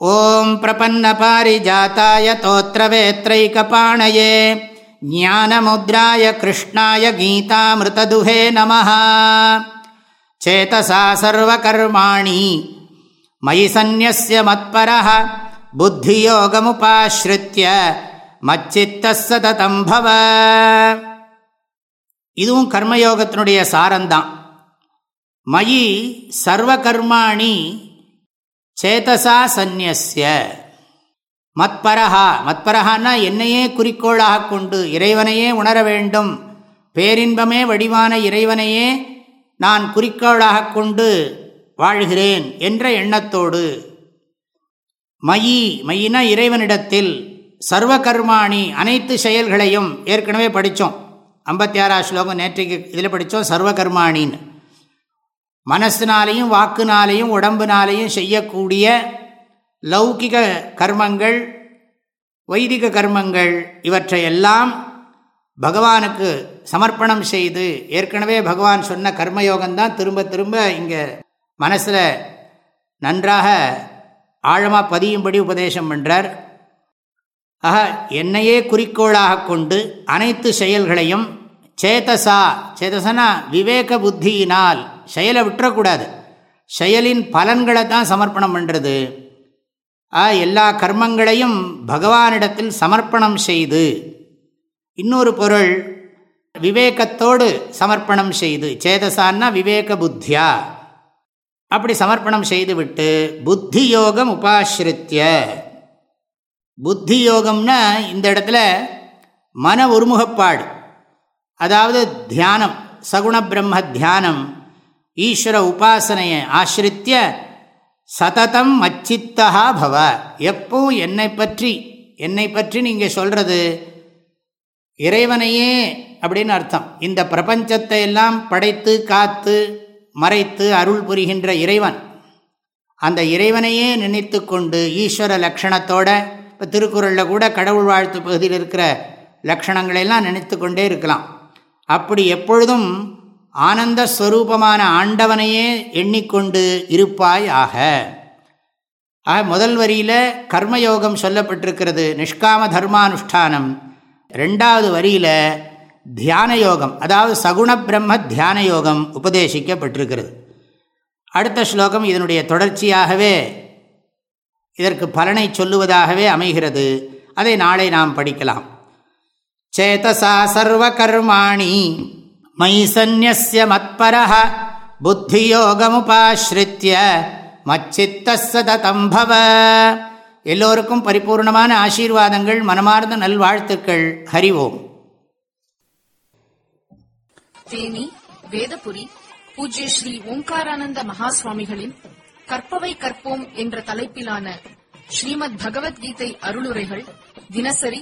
ॐ प्रपन्नपारिजाताय तोत्रवेत्रैकपाणये ज्ञानमुद्राय कृष्णाय गीतामृतदुहे नमः चेतसा सर्वकर्माणि मयि सन्न्यस्य मत्परः புத்தியோகமுபாஸ்ரித்ய மச்சித்தஸ் சததம் பவ இதுவும் கர்மயோகத்தினுடைய சாரந்தான் மயி சர்வகர்மாணி சேதசா சந்நியஸ்ய. மத்பரஹா. மத்பரஹான்னா என்னையே குறிக்கோளாக கொண்டு இறைவனையே உணர வேண்டும். பேரின்பமே வடிவான இறைவனையே நான் குறிக்கோளாக கொண்டு வாழ்கிறேன் என்ற எண்ணத்தோடு. மயி. மயினா இறைவனிடத்தில் சர்வ கர்மாணி அனைத்து செயல்களையும் ஏற்கனவே படித்தோம். ஐம்பத்தி ஆறாம் ஸ்லோகம் நேற்றைக்கு இதில் படித்தோம் சர்வ கர்மாணின்னு மனசினாலையும் வாக்குனாலையும் உடம்புனாலையும் செய்யக்கூடிய லௌகிக கர்மங்கள் வைதிக கர்மங்கள் இவற்றையெல்லாம் பகவானுக்கு சமர்ப்பணம் செய்து ஏற்கனவே பகவான் சொன்ன கர்மயோகம்தான் திரும்ப திரும்ப இங்கே மனசில் நன்றாக ஆழமாக பதியும்படி உபதேசம் பண்ணுறார் ஆக என்னையே குறிக்கோளாக கொண்டு அனைத்து செயல்களையும் சேதசா சேதசனா விவேக புத்தியினால் செயலை விட்டுறக்கூடாது. செயலின் பலன்களை தான் சமர்ப்பணம் பண்ணுறது ஆ எல்லா கர்மங்களையும் பகவானிடத்தில் சமர்ப்பணம் செய்து இன்னொரு பொருள் விவேகத்தோடு சமர்ப்பணம் செய்து சேதசான்னா விவேக புத்தியா? அப்படி சமர்ப்பணம் செய்துவிட்டு புத்தி யோகம் உபாசிரித்திய. புத்தி யோகம்னா இந்த இடத்துல மன ஒருமுகப்பாடு. அதாவது தியானம் சகுண பிரம்ம தியானம் ஈஸ்வர உபாசனையை ஆசிரித்திய சததம் மச்சித்தா பவ. எப்பவும் என்னை பற்றி என்னை பற்றி நீங்கள் சொல்கிறது இறைவனையே அப்படின்னு அர்த்தம். இந்த பிரபஞ்சத்தை எல்லாம் படைத்து காத்து மறைத்து அருள் புரிகின்ற இறைவன். அந்த இறைவனையே நினைத்து கொண்டு ஈஸ்வர லக்ஷணத்தோட இப்போ திருக்குறளில் கூட கடவுள் வாழ்த்து பகுதியில் இருக்கிற லக்ஷணங்களெல்லாம் நினைத்து கொண்டே இருக்கலாம். அப்படி எப்பொழுதும் ஆனந்த ஸ்வரூபமான ஆண்டவனையே எண்ணிக்கொண்டு இருப்பாய் ஆக. ஆக முதல் வரியில் கர்மயோகம் சொல்லப்பட்டிருக்கிறது நிஷ்காம தர்மானுஷ்டானம். ரெண்டாவது வரியில் தியான யோகம் அதாவது சகுண பிரம்ம தியான யோகம் உபதேசிக்கப்பட்டிருக்கிறது. அடுத்த ஸ்லோகம் இதனுடைய தொடர்ச்சியாகவே இதற்கு பலனை சொல்லுவதாகவே அமைகிறது. அதை நாளை நாம் படிக்கலாம். சேதசா சர்வகர்மாணி. மைசன்யஸ்ய மத்பர புத்தியோகமுபாஸ்ரித்ய. சததம் பவ. எல்லோருக்கும் பரிபூர்ணமான ஆசீர்வாதங்கள் மனமார்ந்த நல்வாழ்த்துக்கள். ஹரிவோம் தேனி வேதபுரி பூஜ்ய ஸ்ரீ ஓங்காரானந்த மகா சுவாமிகளின் கற்பவை கற்போம் என்ற தலைப்பிலான ஸ்ரீமத் பகவத்கீதை அருளுரைகள் தினசரி